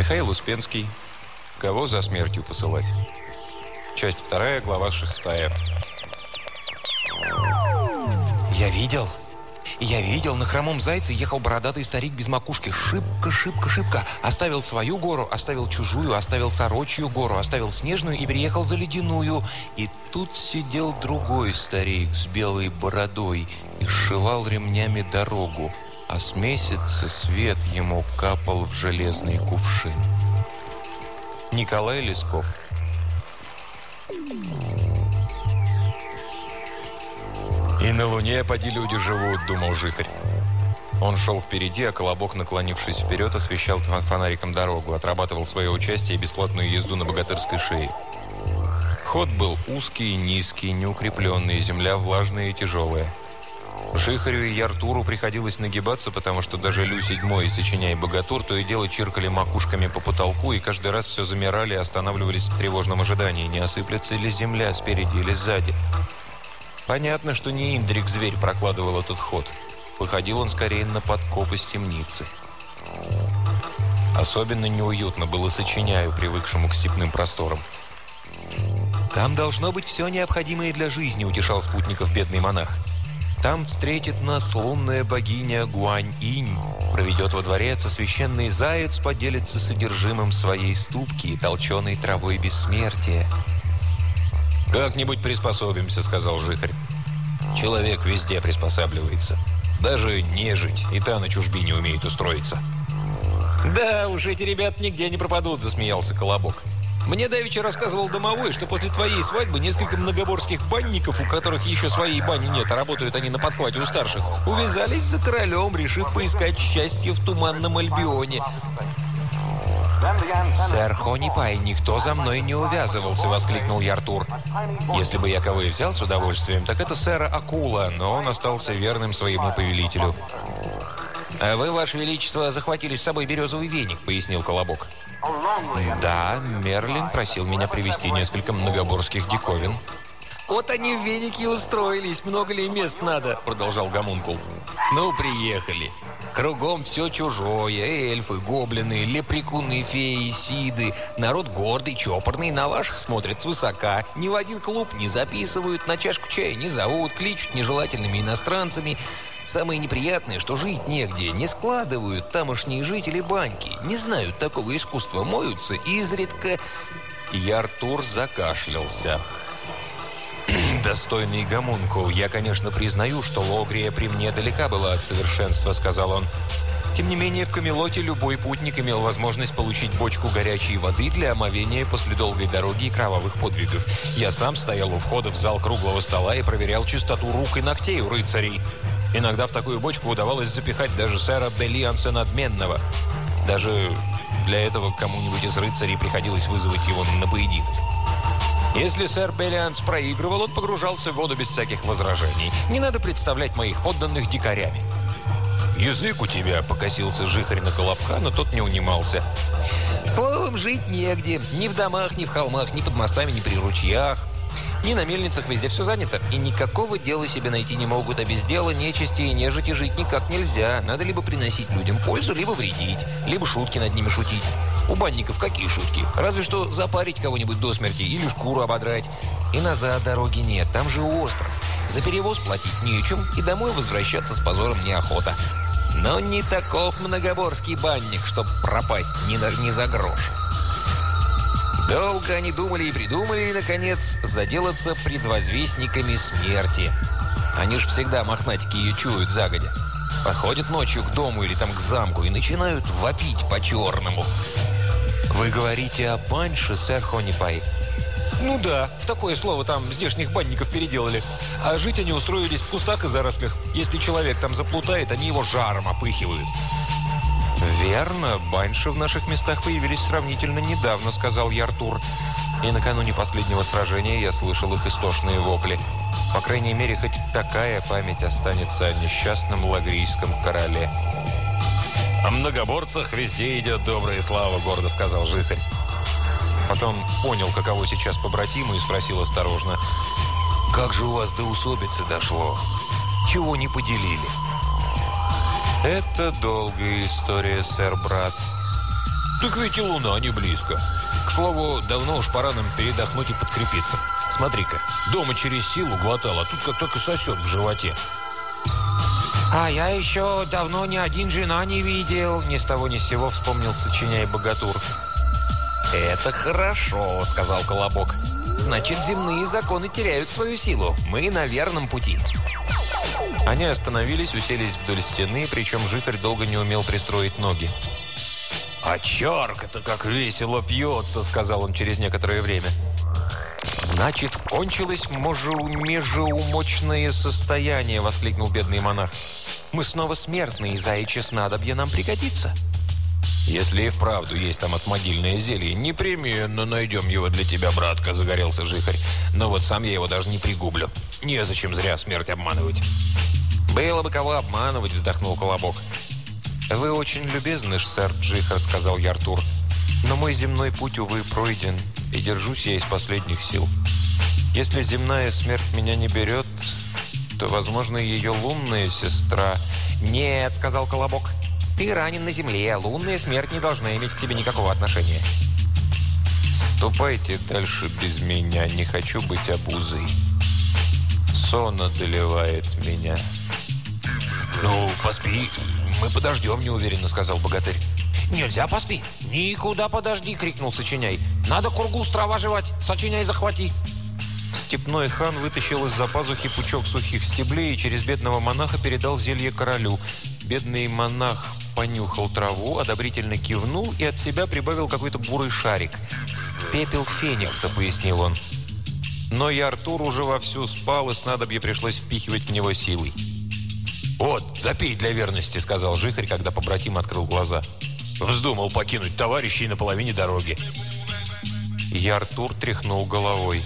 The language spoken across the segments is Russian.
Михаил Успенский. Кого за смертью посылать? Часть вторая, глава шестая. Я видел. Я видел, на хромом зайце ехал бородатый старик без макушки. Шибко, шибко, шибко. Оставил свою гору, оставил чужую, оставил сорочью гору, оставил снежную и переехал за ледяную. И тут сидел другой старик с белой бородой и сшивал ремнями дорогу, а с месяца свет ему капал в железный кувшин. Николай Лесков. «И на Луне поди люди живут», — думал Жихарь. Он шел впереди, а Колобок, наклонившись вперед, освещал фонариком дорогу, отрабатывал свое участие и бесплатную езду на богатырской шее. Ход был узкий низкий, неукрепленный, земля влажная и тяжелая. Жихарю и Яртуру приходилось нагибаться, потому что даже Лю седьмой, сочиняя богатур, то и дело чиркали макушками по потолку, и каждый раз все замирали и останавливались в тревожном ожидании, не осыплется ли земля спереди или сзади. Понятно, что не Индрик зверь прокладывал этот ход. Выходил он скорее на подкоп из темницы. Особенно неуютно было сочиняю, привыкшему к степным просторам. «Там должно быть все необходимое для жизни», – утешал спутников бедный монах. Там встретит нас лунная богиня Гуань-инь, проведет во дворец, а священный заяц поделится содержимым своей ступки, толченой травой бессмертия. «Как-нибудь приспособимся», — сказал Жихарь. «Человек везде приспосабливается. Даже нежить, и та на чужбине умеет устроиться». «Да, уж эти ребят нигде не пропадут», — засмеялся Колобок. Мне давеча рассказывал домовой, что после твоей свадьбы несколько многоборских банников, у которых еще своей бани нет, а работают они на подхвате у старших, увязались за королем, решив поискать счастье в туманном Альбионе. «Сэр Хонипай, никто за мной не увязывался!» – воскликнул я Артур. «Если бы я кого и взял с удовольствием, так это сэра Акула, но он остался верным своему повелителю». «А вы, Ваше Величество, захватили с собой березовый веник», – пояснил Колобок. «Да, Мерлин просил меня привезти несколько многоборских диковин». «Вот они в венике устроились, много ли мест надо?» – продолжал Гомункул. «Ну, приехали. Кругом все чужое. Эльфы, гоблины, лепрекуны, феи, сиды. Народ гордый, чопорный, на ваших смотрят свысока. Ни в один клуб не записывают, на чашку чая не зовут, кличут нежелательными иностранцами. Самое неприятное, что жить негде, не складывают тамошние жители баньки, не знают такого искусства, моются изредка. И Артур закашлялся. «Достойный гомункул, я, конечно, признаю, что Логрия при мне далека была от совершенства», — сказал он. Тем не менее, в Камелоте любой путник имел возможность получить бочку горячей воды для омовения после долгой дороги и кровавых подвигов. Я сам стоял у входа в зал круглого стола и проверял чистоту рук и ногтей у рыцарей. Иногда в такую бочку удавалось запихать даже сэра Белианса Надменного. Даже для этого кому-нибудь из рыцарей приходилось вызвать его на поединок. Если сэр Беллианс проигрывал, он погружался в воду без всяких возражений. Не надо представлять моих подданных дикарями. «Язык у тебя!» – покосился жихарь на Колобка, но тот не унимался. «Словом, жить негде. Ни в домах, ни в холмах, ни под мостами, ни при ручьях. Ни на мельницах везде все занято. И никакого дела себе найти не могут, а без дела нечисти и нежити жить никак нельзя. Надо либо приносить людям пользу, либо вредить, либо шутки над ними шутить. У банников какие шутки? Разве что запарить кого-нибудь до смерти или шкуру ободрать. И назад дороги нет, там же остров. За перевоз платить нечем, и домой возвращаться с позором неохота. Но не таков многоборский банник, чтоб пропасть ни, ни за грош. Долго они думали и придумали, и, наконец, заделаться предвозвестниками смерти. Они же всегда мохнатики ее чуют загодя. Походят ночью к дому или там к замку и начинают вопить по-черному. «Вы говорите о банше, сэр Хонипай?» «Ну да, в такое слово там здешних банников переделали. А жить они устроились в кустах и зарослях. Если человек там заплутает, они его жаром опыхивают». «Верно, баньши в наших местах появились сравнительно недавно», — сказал я Артур. «И накануне последнего сражения я слышал их истошные вопли. По крайней мере, хоть такая память останется о несчастном лагрийском короле». «О многоборцах везде идет добрая слава», — гордо сказал житель. Потом понял, каково сейчас побратиму, и спросил осторожно. «Как же у вас до усобицы дошло? Чего не поделили?» «Это долгая история, сэр-брат. Так ведь и луна не близко. К слову, давно уж пора нам передохнуть и подкрепиться. Смотри-ка, дома через силу глотал, а тут как только сосет в животе. «А я еще давно ни один жена не видел», ни с того ни с сего вспомнил, сочиняя богатур. «Это хорошо», — сказал Колобок. «Значит, земные законы теряют свою силу. Мы на верном пути». Они остановились, уселись вдоль стены, причем Жихарь долго не умел пристроить ноги. «А чарк, это как весело пьется», — сказал он через некоторое время. «Значит, кончилось межеумочное состояние», — воскликнул бедный монах. «Мы снова смертные, заячье снадобье нам пригодится». «Если и вправду есть там отмогильное зелье, непременно найдем его для тебя, братка», — загорелся Жихарь. «Но вот сам я его даже не пригублю. Незачем зря смерть обманывать». «Было бы кого обманывать», — вздохнул Колобок. «Вы очень любезны, сэр Джихар», — сказал я Артур. «Но мой земной путь, увы, пройден, и держусь я из последних сил. Если земная смерть меня не берет, то, возможно, ее лунная сестра...» «Нет», — сказал Колобок, — ты ранен на земле, а лунная смерть не должна иметь к тебе никакого отношения. Ступайте дальше без меня, не хочу быть обузой. Сон одолевает меня. Ну, поспи, мы подождем, неуверенно сказал богатырь. «Нельзя, поспи!» «Никуда подожди!» — крикнул Сочиняй. «Надо кургу с трава жевать! Сочиняй, захвати!» Степной хан вытащил из-за пазухи пучок сухих стеблей и через бедного монаха передал зелье королю. Бедный монах понюхал траву, одобрительно кивнул и от себя прибавил какой-то бурый шарик. «Пепел феникса», — пояснил он. Но и Артур уже вовсю спал, и снадобье пришлось впихивать в него силой. «Вот, запей для верности», — сказал Жихарь, когда побратим открыл глаза. «Вздумал покинуть товарищей на половине дороги». И Артур тряхнул головой.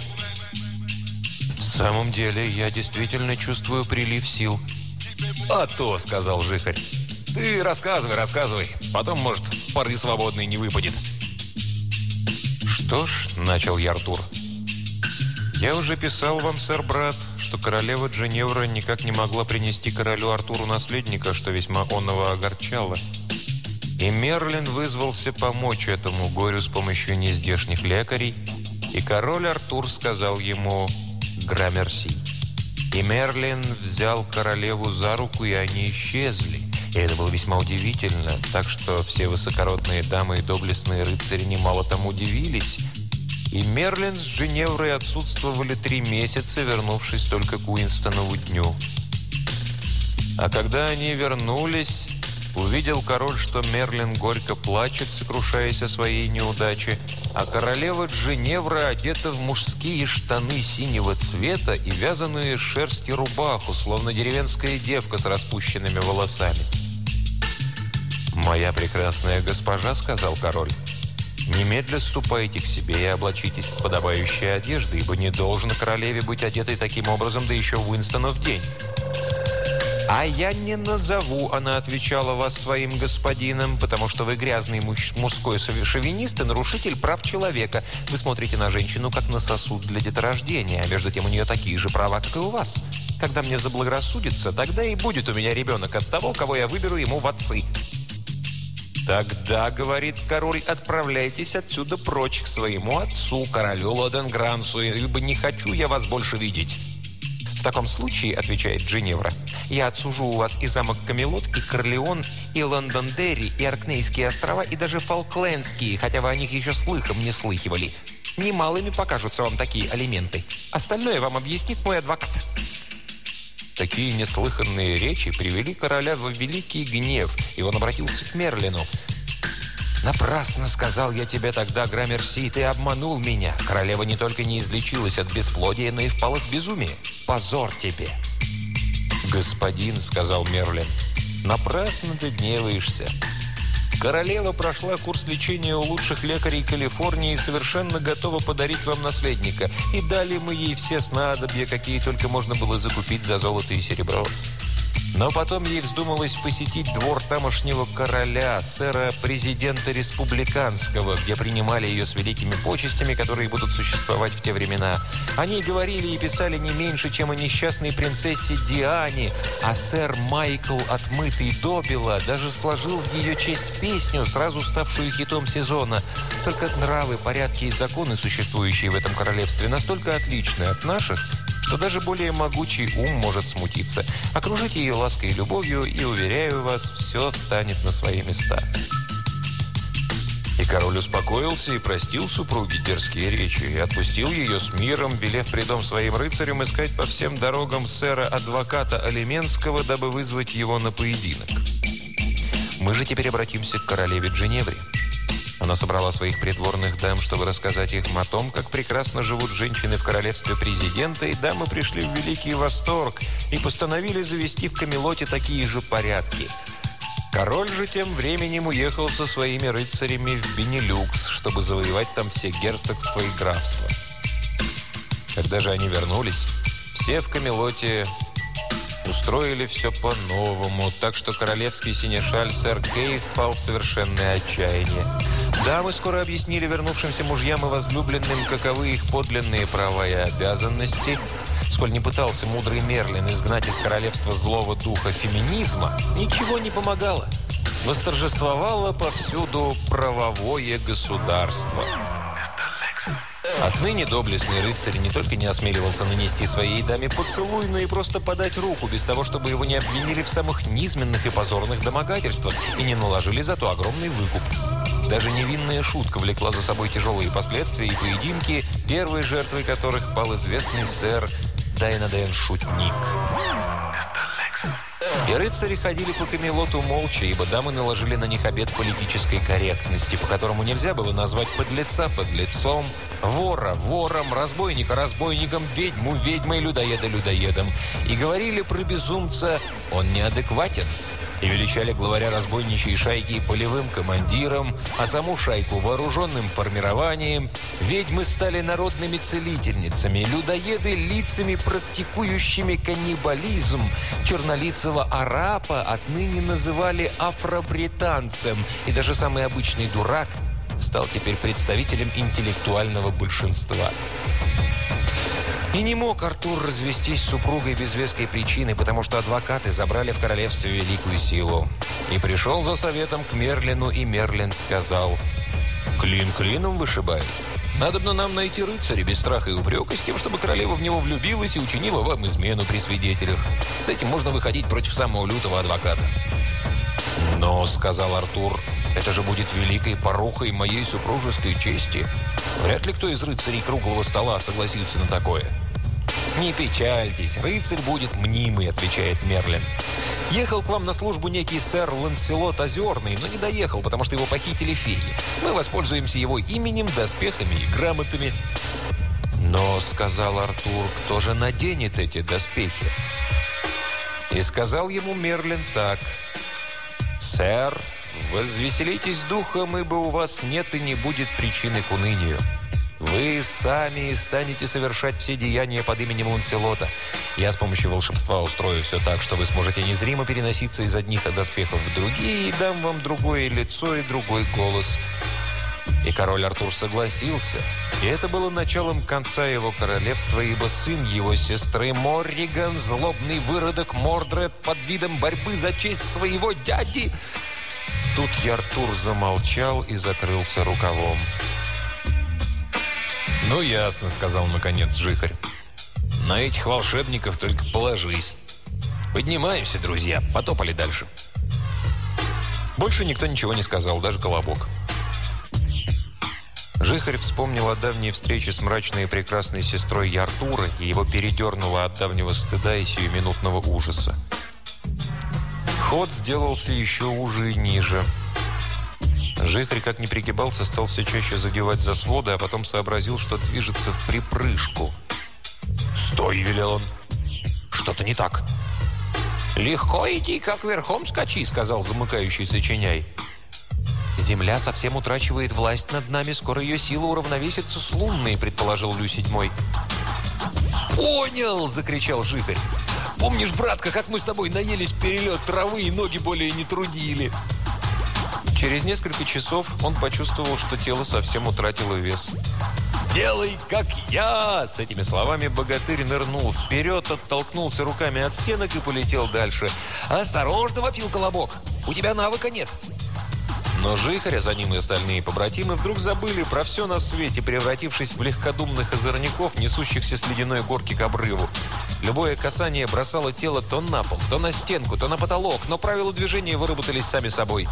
«В самом деле, я действительно чувствую прилив сил». «А то», — сказал Жихарь. Ты рассказывай, рассказывай. Потом, может, поры свободные не выпадет. Что ж, начал я Артур. Я уже писал вам, сэр-брат, что королева Дженевра никак не могла принести королю Артуру наследника, что весьма онного огорчало. И Мерлин вызвался помочь этому горю с помощью нездешних лекарей, и король Артур сказал ему «Граммерси». И Мерлин взял королеву за руку, и они исчезли. И это было весьма удивительно, так что все высокородные дамы и доблестные рыцари немало тому удивились. И Мерлин с Дженеврой отсутствовали три месяца, вернувшись только к Уинстонову дню. А когда они вернулись, увидел король, что Мерлин горько плачет, сокрушаясь о своей неудаче, а королева Дженевра одета в мужские штаны синего цвета и вязаную шерсти рубаху, словно деревенская девка с распущенными волосами. «Моя прекрасная госпожа», — сказал король, — «немедля ступайте к себе и облачитесь в подобающие одежды, ибо не должен королеве быть одетой таким образом, да еще Уинстона в день». «А я не назову», — она отвечала вас своим господином, «потому что вы грязный муж, мужской шовинист и нарушитель прав человека. Вы смотрите на женщину, как на сосуд для деторождения, а между тем у нее такие же права, как и у вас. Когда мне заблагорассудится, тогда и будет у меня ребенок от того, кого я выберу ему в отцы. «Тогда, — говорит король, — отправляйтесь отсюда прочь к своему отцу, королю Лоденгрансу, ибо не хочу я вас больше видеть». «В таком случае, — отвечает Джиневра, — я отсужу у вас и замок Камелот, и Корлеон, и Лондон-Дерри, и Аркнейские острова, и даже Фолклендские, хотя вы о них еще слыхом не слыхивали. Немалыми покажутся вам такие алименты. Остальное вам объяснит мой адвокат». Такие неслыханные речи привели короля в великий гнев, и он обратился к Мерлину. «Напрасно сказал я тебе тогда, Граммерси, ты обманул меня. Королева не только не излечилась от бесплодия, но и впала в безумие. Позор тебе!» «Господин», — сказал Мерлин, — «напрасно ты гневаешься. Королева прошла курс лечения у лучших лекарей Калифорнии и совершенно готова подарить вам наследника. И дали мы ей все снадобья, какие только можно было закупить за золото и серебро. Но потом ей вздумалось посетить двор тамошнего короля, сэра-президента республиканского, где принимали ее с великими почестями, которые будут существовать в те времена. Они говорили и писали не меньше, чем о несчастной принцессе Диане, а сэр Майкл, отмытый добила, даже сложил в ее честь песню, сразу ставшую хитом сезона. Только нравы, порядки и законы, существующие в этом королевстве, настолько отличны от наших, что даже более могучий ум может смутиться. Окружите ее лаской и любовью, и, уверяю вас, все встанет на свои места. И король успокоился и простил супруге дерзкие речи, и отпустил ее с миром, велев придом своим рыцарям искать по всем дорогам сэра-адвоката Алименского, дабы вызвать его на поединок. Мы же теперь обратимся к королеве Дженевре. Она собрала своих придворных дам, чтобы рассказать им о том, как прекрасно живут женщины в королевстве президента, и дамы пришли в великий восторг и постановили завести в Камелоте такие же порядки. Король же тем временем уехал со своими рыцарями в Бенилюкс, чтобы завоевать там все герцогства и графства. Когда же они вернулись, все в Камелоте устроили все по-новому, так что королевский синешаль сэр Кей впал в совершенное отчаяние. Дамы скоро объяснили вернувшимся мужьям и возлюбленным, каковы их подлинные права и обязанности. Сколь не пытался мудрый Мерлин изгнать из королевства злого духа феминизма, ничего не помогало. Восторжествовало повсюду правовое государство. Отныне доблестный рыцарь не только не осмеливался нанести своей даме поцелуй, но и просто подать руку, без того, чтобы его не обвинили в самых низменных и позорных домогательствах и не наложили зато огромный выкуп. Даже невинная шутка влекла за собой тяжелые последствия и поединки, первой жертвой которых пал известный сэр Дайнаден Шутник. И рыцари ходили по Камелоту молча, ибо дамы наложили на них обет политической корректности, по которому нельзя было назвать подлеца подлецом, вора вором, разбойника разбойником, ведьму ведьмой, людоеда людоедом. И говорили про безумца «он неадекватен» и величали главаря разбойничьей шайки полевым командиром, а саму шайку вооруженным формированием. Ведьмы стали народными целительницами, людоеды – лицами, практикующими каннибализм. Чернолицего арапа отныне называли афробританцем, и даже самый обычный дурак стал теперь представителем интеллектуального большинства. И не мог Артур развестись с супругой без веской причины, потому что адвокаты забрали в королевстве великую силу. И пришел за советом к Мерлину, и Мерлин сказал, «Клин клином вышибает. Надобно нам найти рыцаря без страха и упрека, с тем, чтобы королева в него влюбилась и учинила вам измену при свидетелях. С этим можно выходить против самого лютого адвоката». «Но», — сказал Артур, — «это же будет великой порухой моей супружеской чести. Вряд ли кто из рыцарей круглого стола согласится на такое». «Не печальтесь, рыцарь будет мнимый», — отвечает Мерлин. «Ехал к вам на службу некий сэр Ланселот Озерный, но не доехал, потому что его похитили феи. Мы воспользуемся его именем, доспехами и грамотами». «Но, — сказал Артур, — кто же наденет эти доспехи?» И сказал ему Мерлин так. «Сэр, возвеселитесь духом, ибо у вас нет и не будет причины к унынию». Вы сами станете совершать все деяния под именем Ланселота. Я с помощью волшебства устрою все так, что вы сможете незримо переноситься из одних доспехов в другие и дам вам другое лицо и другой голос. И король Артур согласился. И это было началом конца его королевства, ибо сын его сестры Морриган, злобный выродок Мордред под видом борьбы за честь своего дяди... Тут Яртур замолчал и закрылся рукавом. «Ну, ясно», — сказал наконец Жихарь. «На этих волшебников только положись. Поднимаемся, друзья, потопали дальше». Больше никто ничего не сказал, даже Колобок. Жихарь вспомнил о давней встрече с мрачной и прекрасной сестрой Яртура, и его передернуло от давнего стыда и сиюминутного ужаса. Ход сделался еще уже и ниже – Жихарь, как не пригибался, стал все чаще задевать за своды, а потом сообразил, что движется в припрыжку. «Стой!» – велел он. «Что-то не так». «Легко идти, как верхом скачи», – сказал замыкающийся Чиняй. «Земля совсем утрачивает власть над нами, скоро ее сила уравновесится с лунной», – предположил Лю седьмой. «Понял!» – закричал Жихарь. Помнишь, братка, как мы с тобой наелись перелет травы и ноги более не трудили?» Через несколько часов он почувствовал, что тело совсем утратило вес. «Делай, как я!» С этими словами богатырь нырнул вперед, оттолкнулся руками от стенок и полетел дальше. «Осторожно!» – вопил колобок. «У тебя навыка нет!» Но Жихаря, за ним и остальные побратимы вдруг забыли про все на свете, превратившись в легкодумных озорников, несущихся с ледяной горки к обрыву. Любое касание бросало тело то на пол, то на стенку, то на потолок, но правила движения выработались сами собой.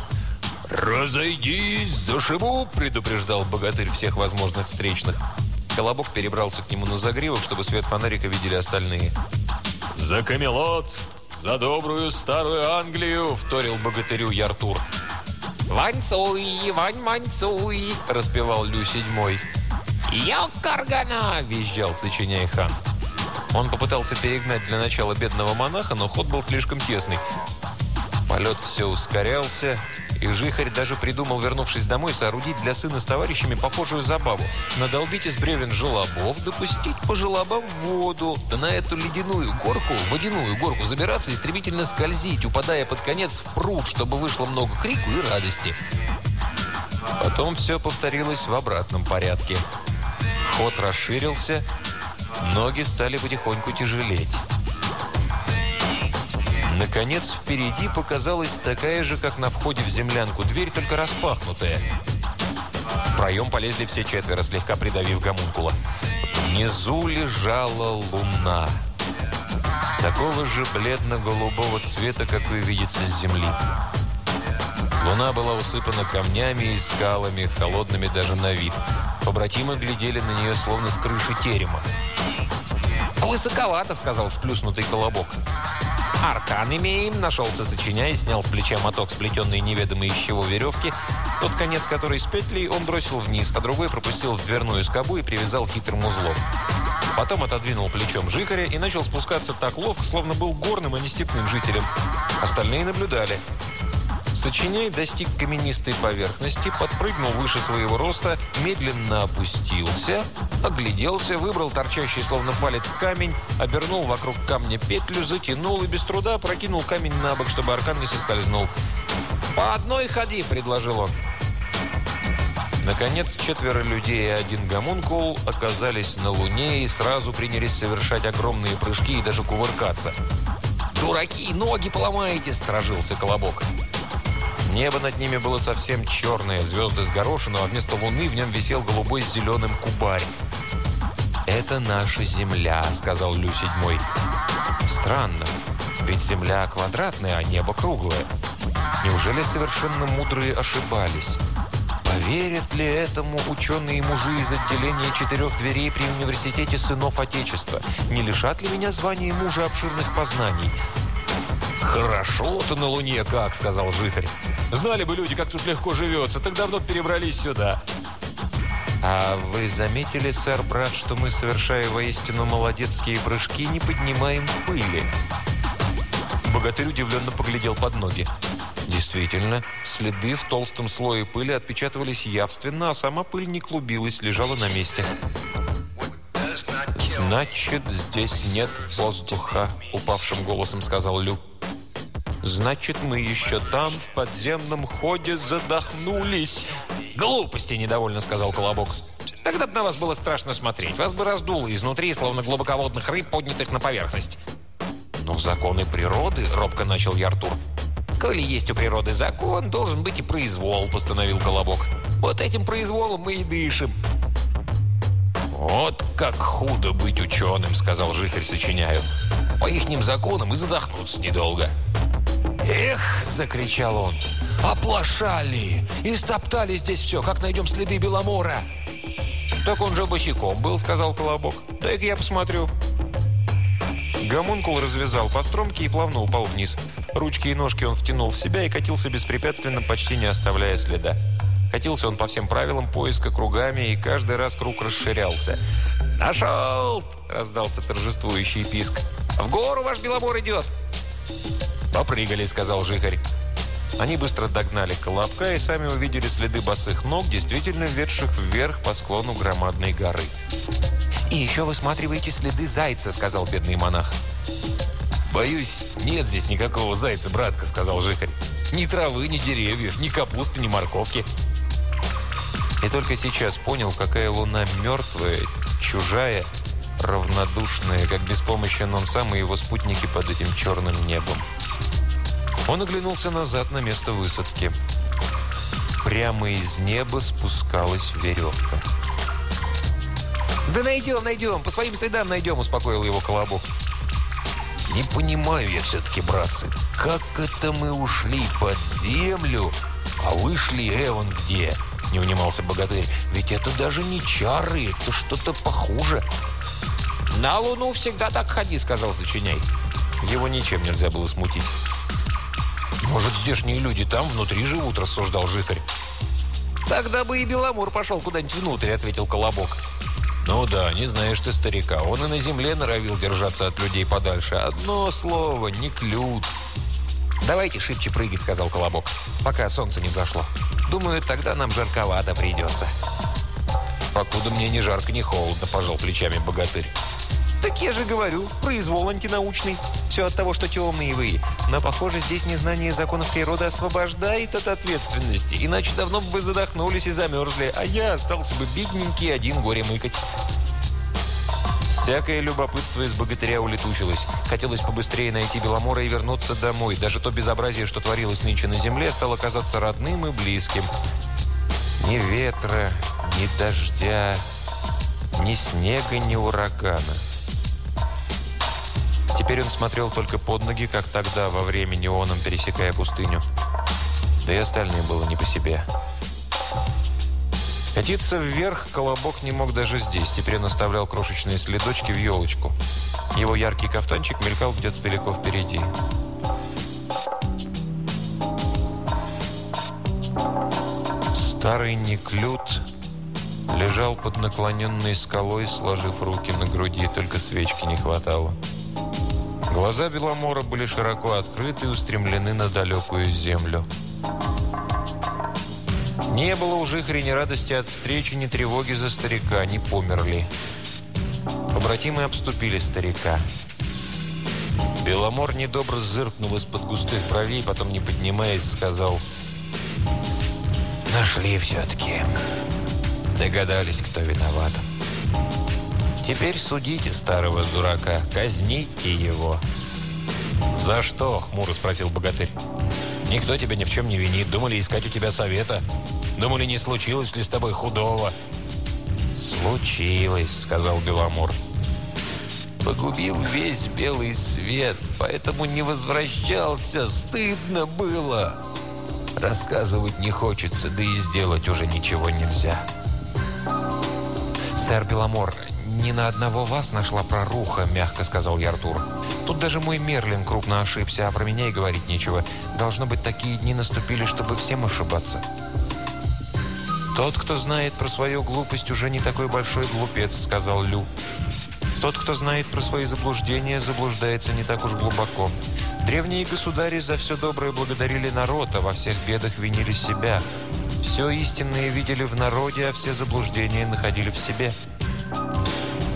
«Разойдись, зашибу!» – предупреждал богатырь всех возможных встречных. Колобок перебрался к нему на загривок, чтобы свет фонарика видели остальные. «За Камелот! За добрую старую Англию!» – вторил богатырю Яртур. «Ванцуй, вань-манцуй!» – распевал Лю седьмой. «Йокаргана!» – визжал, сочиняя хан. Он попытался перегнать для начала бедного монаха, но ход был слишком тесный. Полет все ускорялся, и Жихарь даже придумал, вернувшись домой, соорудить для сына с товарищами похожую забаву. Надолбить из бревен желобов, допустить по желобам воду, да на эту ледяную горку, водяную горку забираться и стремительно скользить, упадая под конец в пруд, чтобы вышло много крику и радости. Потом все повторилось в обратном порядке. Ход расширился, ноги стали потихоньку тяжелеть. Наконец, впереди показалась такая же, как на входе в землянку, дверь, только распахнутая. В проем полезли все четверо, слегка придавив гомункула. Внизу лежала луна. Такого же бледно-голубого цвета, как вы видите с земли. Луна была усыпана камнями и скалами, холодными даже на вид. Побратимы глядели на нее, словно с крыши терема. «Высоковато», — сказал сплюснутый колобок. «Аркан имеем», — нашелся сочиняя, снял с плеча моток, сплетенный неведомо из чего веревки. Тот конец, который с петлей, он бросил вниз, а другой пропустил в дверную скобу и привязал хитрым узлом. Потом отодвинул плечом жихаря и начал спускаться так ловко, словно был горным, а не степным жителем. Остальные наблюдали. Сочиняй достиг каменистой поверхности, подпрыгнул выше своего роста, медленно опустился, огляделся, выбрал торчащий словно палец камень, обернул вокруг камня петлю, затянул и без труда прокинул камень на бок, чтобы аркан не соскользнул. «По одной ходи!» – предложил он. Наконец, четверо людей и один гомункул оказались на Луне и сразу принялись совершать огромные прыжки и даже кувыркаться. «Дураки, ноги поломаете!» – стражился Колобок. Небо над ними было совсем черное, звезды с а вместо луны в нем висел голубой с зеленым кубарь. «Это наша Земля», — сказал Лю седьмой. «Странно, ведь Земля квадратная, а небо круглое. Неужели совершенно мудрые ошибались?» Поверят ли этому ученые и мужи из отделения четырех дверей при университете сынов Отечества? Не лишат ли меня звания мужа обширных познаний? «Хорошо-то на Луне как», — сказал Жихарь. «Знали бы люди, как тут легко живется, так давно перебрались сюда». «А вы заметили, сэр, брат, что мы, совершая воистину молодецкие прыжки, не поднимаем пыли?» Богатырь удивленно поглядел под ноги. Действительно, следы в толстом слое пыли отпечатывались явственно, а сама пыль не клубилась, лежала на месте. «Значит, здесь нет воздуха», — упавшим голосом сказал Люк. Значит, мы еще там, в подземном ходе, задохнулись. «Глупости!» – недовольно сказал Колобок. «Тогда бы на вас было страшно смотреть. Вас бы раздуло изнутри, словно глубоководных рыб, поднятых на поверхность». «Но законы природы», – робко начал Яртур. «Коли есть у природы закон, должен быть и произвол», – постановил Колобок. «Вот этим произволом мы и дышим». «Вот как худо быть ученым», – сказал Жихарь, сочиняю. «По ихним законам и задохнуться недолго». «Эх!» – закричал он. «Оплошали! Истоптали здесь все, как найдем следы Беломора!» «Так он же босиком был», – сказал Колобок. «Дай-ка я посмотрю». Гомункул развязал по стромке и плавно упал вниз. Ручки и ножки он втянул в себя и катился беспрепятственно, почти не оставляя следа. Катился он по всем правилам поиска кругами, и каждый раз круг расширялся. «Нашел!» – раздался торжествующий писк. «В гору ваш Беломор идет!» «Попрыгали», — сказал Жихарь. Они быстро догнали Колобка и сами увидели следы босых ног, действительно ведших вверх по склону громадной горы. «И еще высматриваете следы зайца», — сказал бедный монах. «Боюсь, нет здесь никакого зайца, братка», — сказал Жихарь. «Ни травы, ни деревьев, ни капусты, ни морковки». И только сейчас понял, какая луна мертвая, чужая, равнодушная, как беспомощен он сам и его спутники под этим черным небом. Он оглянулся назад на место высадки. Прямо из неба спускалась веревка. «Да найдем, найдем, по своим следам найдем», — успокоил его Колобок. «Не понимаю я все-таки, братцы, как это мы ушли под землю, а вышли Эван где?» Не унимался богатырь. «Ведь это даже не чары, это что-то похуже». «На Луну всегда так ходи», — сказал Сочиняй. Его ничем нельзя было смутить. «Может, здешние люди там внутри живут?» – рассуждал Жихарь. «Тогда бы и Беломор пошел куда-нибудь внутрь», – ответил Колобок. «Ну да, не знаешь ты старика. Он и на земле норовил держаться от людей подальше. Одно слово, не клют». «Давайте шибче прыгать», – сказал Колобок, – «пока солнце не взошло. Думаю, тогда нам жарковато придется». «Покуда мне ни жарко, ни холодно», – пожал плечами богатырь. «Так я же говорю, произвол антинаучный. Все от того, что темные вы. Но, похоже, здесь незнание законов природы освобождает от ответственности. Иначе давно бы задохнулись и замерзли, а я остался бы бедненький один горе мыкать». Всякое любопытство из богатыря улетучилось. Хотелось побыстрее найти Беломора и вернуться домой. Даже то безобразие, что творилось нынче на земле, стало казаться родным и близким. Ни ветра, ни дождя, ни снега, ни урагана. Теперь он смотрел только под ноги, как тогда, во время неоном, пересекая пустыню. Да и остальным было не по себе. Катиться вверх Колобок не мог даже здесь. Теперь он оставлял крошечные следочки в елочку. Его яркий кафтанчик мелькал где-то далеко впереди. Старый Неклют лежал под наклоненной скалой, сложив руки на груди, только свечки не хватало. Глаза Беломора были широко открыты и устремлены на далекую землю. Не было у Жихаря ни радости от встречи, ни тревоги за старика, ни померли. Побратимы обступили старика. Беломор недобро зыркнул из-под густых бровей, потом, не поднимаясь, сказал «Нашли все-таки. Догадались, кто виноват». Теперь судите старого дурака, казните его». «За что?» – хмуро спросил богатырь. «Никто тебя ни в чем не винит. Думали искать у тебя совета. Думали, не случилось ли с тобой худого». «Случилось», – сказал Беломор. «Погубил весь белый свет, поэтому не возвращался. Стыдно было. Рассказывать не хочется, да и сделать уже ничего нельзя». «Сэр Беломор, «Не на одного вас нашла проруха», — мягко сказал я Артур. «Тут даже мой Мерлин крупно ошибся, а про меня и говорить нечего. Должно быть, такие дни наступили, чтобы всем ошибаться». «Тот, кто знает про свою глупость, уже не такой большой глупец», — сказал Лю. «Тот, кто знает про свои заблуждения, заблуждается не так уж глубоко. Древние государи за все доброе благодарили народ, а во всех бедах винили себя. Все истинное видели в народе, а все заблуждения находили в себе».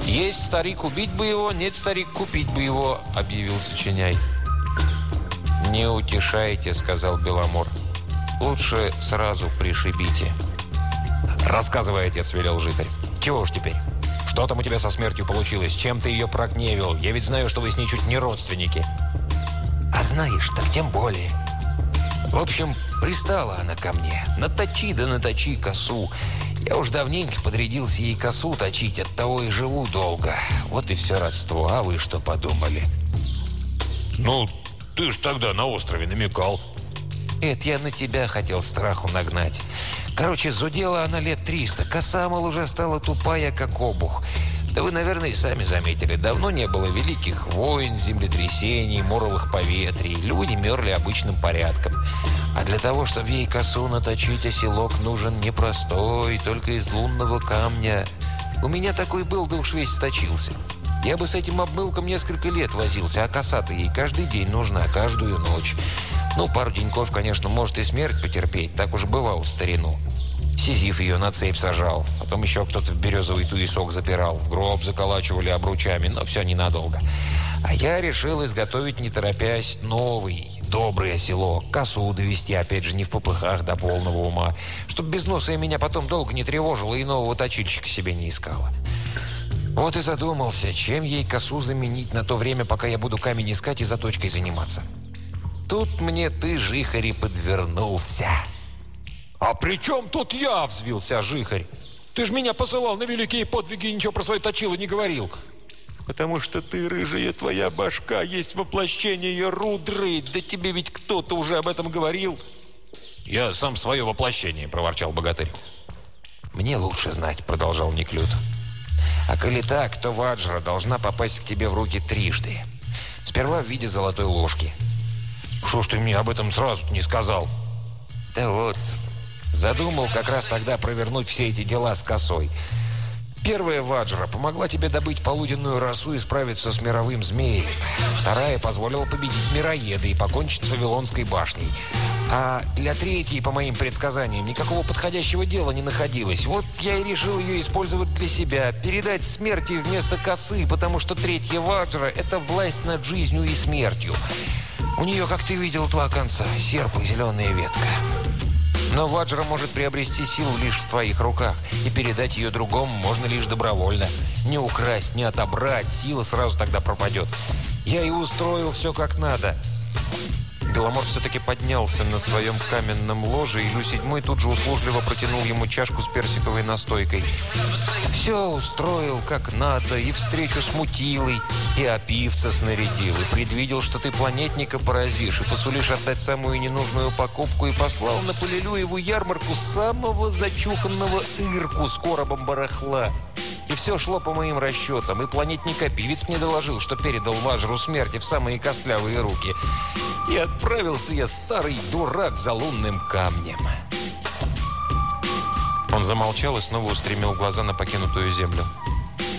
«Есть старик, убить бы его, нет старик, купить бы его», — объявил Сочиняй. «Не утешайте», — сказал Беломор. «Лучше сразу пришибите». «Рассказывай, отец», — велел житель. «Чего уж теперь? Что там у тебя со смертью получилось? Чем ты ее прогневил? Я ведь знаю, что вы с ней чуть не родственники». «А знаешь, так тем более». В общем, пристала она ко мне. Наточи да наточи косу. Я уж давненько подрядился ей косу точить, от того и живу долго. Вот и все родство. А вы что подумали? Ну, ты ж тогда на острове намекал. Это я на тебя хотел страху нагнать. Короче, зудела она лет триста. Коса, мол, уже стала тупая, как обух. Да вы, наверное, и сами заметили. Давно не было великих войн, землетрясений, моровых поветрий. Люди мерли обычным порядком. А для того, чтобы ей косу наточить, оселок нужен непростой, только из лунного камня. У меня такой был, да уж весь сточился. Я бы с этим обмылком несколько лет возился, а коса-то ей каждый день нужна, каждую ночь. Ну, пару деньков, конечно, может и смерть потерпеть, так уж бывало в старину. Сизиф ее на цепь сажал. Потом еще кто-то в березовый туесок запирал. В гроб заколачивали обручами, но все ненадолго. А я решил изготовить, не торопясь, новый, добрый оселок. Косу довести, опять же, не в попыхах до полного ума. Чтоб без носа и меня потом долго не тревожило и нового точильщика себе не искала. Вот и задумался, чем ей косу заменить на то время, пока я буду камень искать и заточкой заниматься. Тут мне ты, Жихари, подвернулся. «А при чем тут я?» – взвился Жихарь. «Ты ж меня посылал на великие подвиги и ничего про свое точило не говорил». «Потому что ты, рыжая твоя башка, есть воплощение Рудры. Да тебе ведь кто-то уже об этом говорил». «Я сам свое воплощение», – проворчал богатырь. «Мне лучше знать», – продолжал Никлют. «А коли так, то Ваджра должна попасть к тебе в руки трижды. Сперва в виде золотой ложки». «Что ж ты мне об этом сразу не сказал?» «Да вот, Задумал как раз тогда провернуть все эти дела с косой. Первая ваджра помогла тебе добыть полуденную росу и справиться с мировым змеем. Вторая позволила победить мироеда и покончить с Вавилонской башней. А для третьей, по моим предсказаниям, никакого подходящего дела не находилось. Вот я и решил ее использовать для себя. Передать смерти вместо косы, потому что третья ваджра – это власть над жизнью и смертью. У нее, как ты видел, два конца – серп и зеленая ветка. Но Ваджра может приобрести силу лишь в твоих руках, и передать ее другому можно лишь добровольно. Не украсть, не отобрать, сила сразу тогда пропадет. Я и устроил все как надо. Беломор все-таки поднялся на своем каменном ложе, и Лю-седьмой тут же услужливо протянул ему чашку с персиковой настойкой. Все устроил как надо, и встречу с и опивца снарядил, и предвидел, что ты планетника поразишь, и посулишь отдать самую ненужную покупку, и послал на Полилюеву ярмарку самого зачуханного Ирку с коробом барахла. И все шло по моим расчетам, и планетник-опивец мне доложил, что передал Важру смерти в самые костлявые руки. И отправился я, старый дурак, за лунным камнем. Он замолчал и снова устремил глаза на покинутую землю.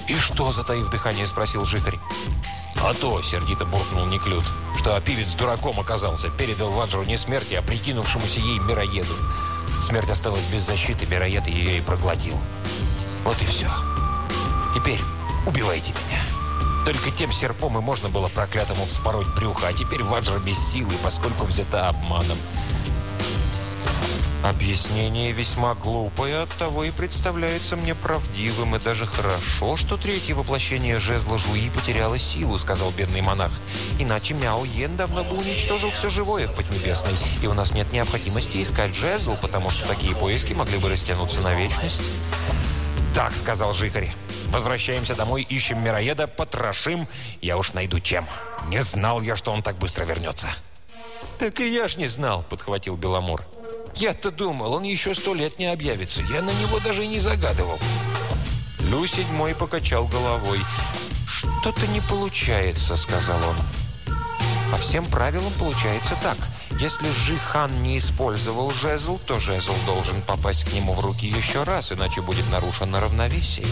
«И что?» – затаив дыхание, спросил Жихарь. «А то!» – сердито буркнул Неклюд, что опивец дураком оказался, передал Ваджру не смерти, а прикинувшемуся ей мироеду. Смерть осталась без защиты, мироед ее и проглотил. Вот и все. Теперь убивайте меня. Только тем серпом и можно было проклятому вспороть брюхо, а теперь Ваджра без силы, поскольку взята обманом. Объяснение весьма глупое, оттого и представляется мне правдивым, и даже хорошо, что третье воплощение жезла Жуи потеряло силу, сказал бедный монах. Иначе Мяо Йен давно бы уничтожил все живое в Поднебесной, и у нас нет необходимости искать жезл, потому что такие поиски могли бы растянуться на вечность. «Так», — сказал Жихарь. «Возвращаемся домой, ищем мироеда, потрошим. Я уж найду чем. Не знал я, что он так быстро вернется». «Так и я ж не знал», — подхватил Беломор. «Я-то думал, он еще сто лет не объявится. Я на него даже и не загадывал». Лю седьмой покачал головой. «Что-то не получается», — сказал он. «По всем правилам получается так. Если Жихан не использовал жезл, то жезл должен попасть к нему в руки еще раз, иначе будет нарушено равновесие».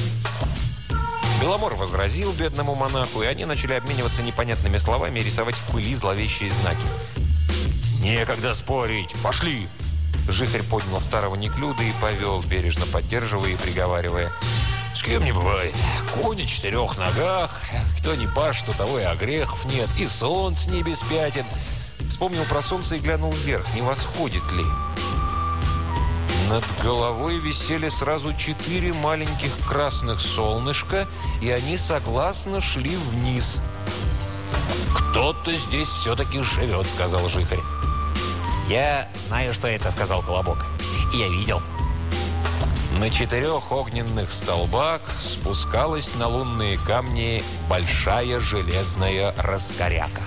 Беломор возразил бедному монаху, и они начали обмениваться непонятными словами и рисовать в пыли зловещие знаки. «Некогда спорить! Пошли!» Жихарь поднял старого Неклюда и повел, бережно поддерживая и приговаривая. «С кем не бывает. Кони четырех ногах. Кто не паш, то того и огрехов нет. И солнце не без пятен. Вспомнил про солнце и глянул вверх, не восходит ли. Над головой висели сразу четыре маленьких красных солнышка, и они согласно шли вниз. «Кто-то здесь все-таки живет», — сказал Жихарь. «Я знаю, что это», — сказал Колобок. «Я видел». На четырех огненных столбах спускалась на лунные камни большая железная раскоряка.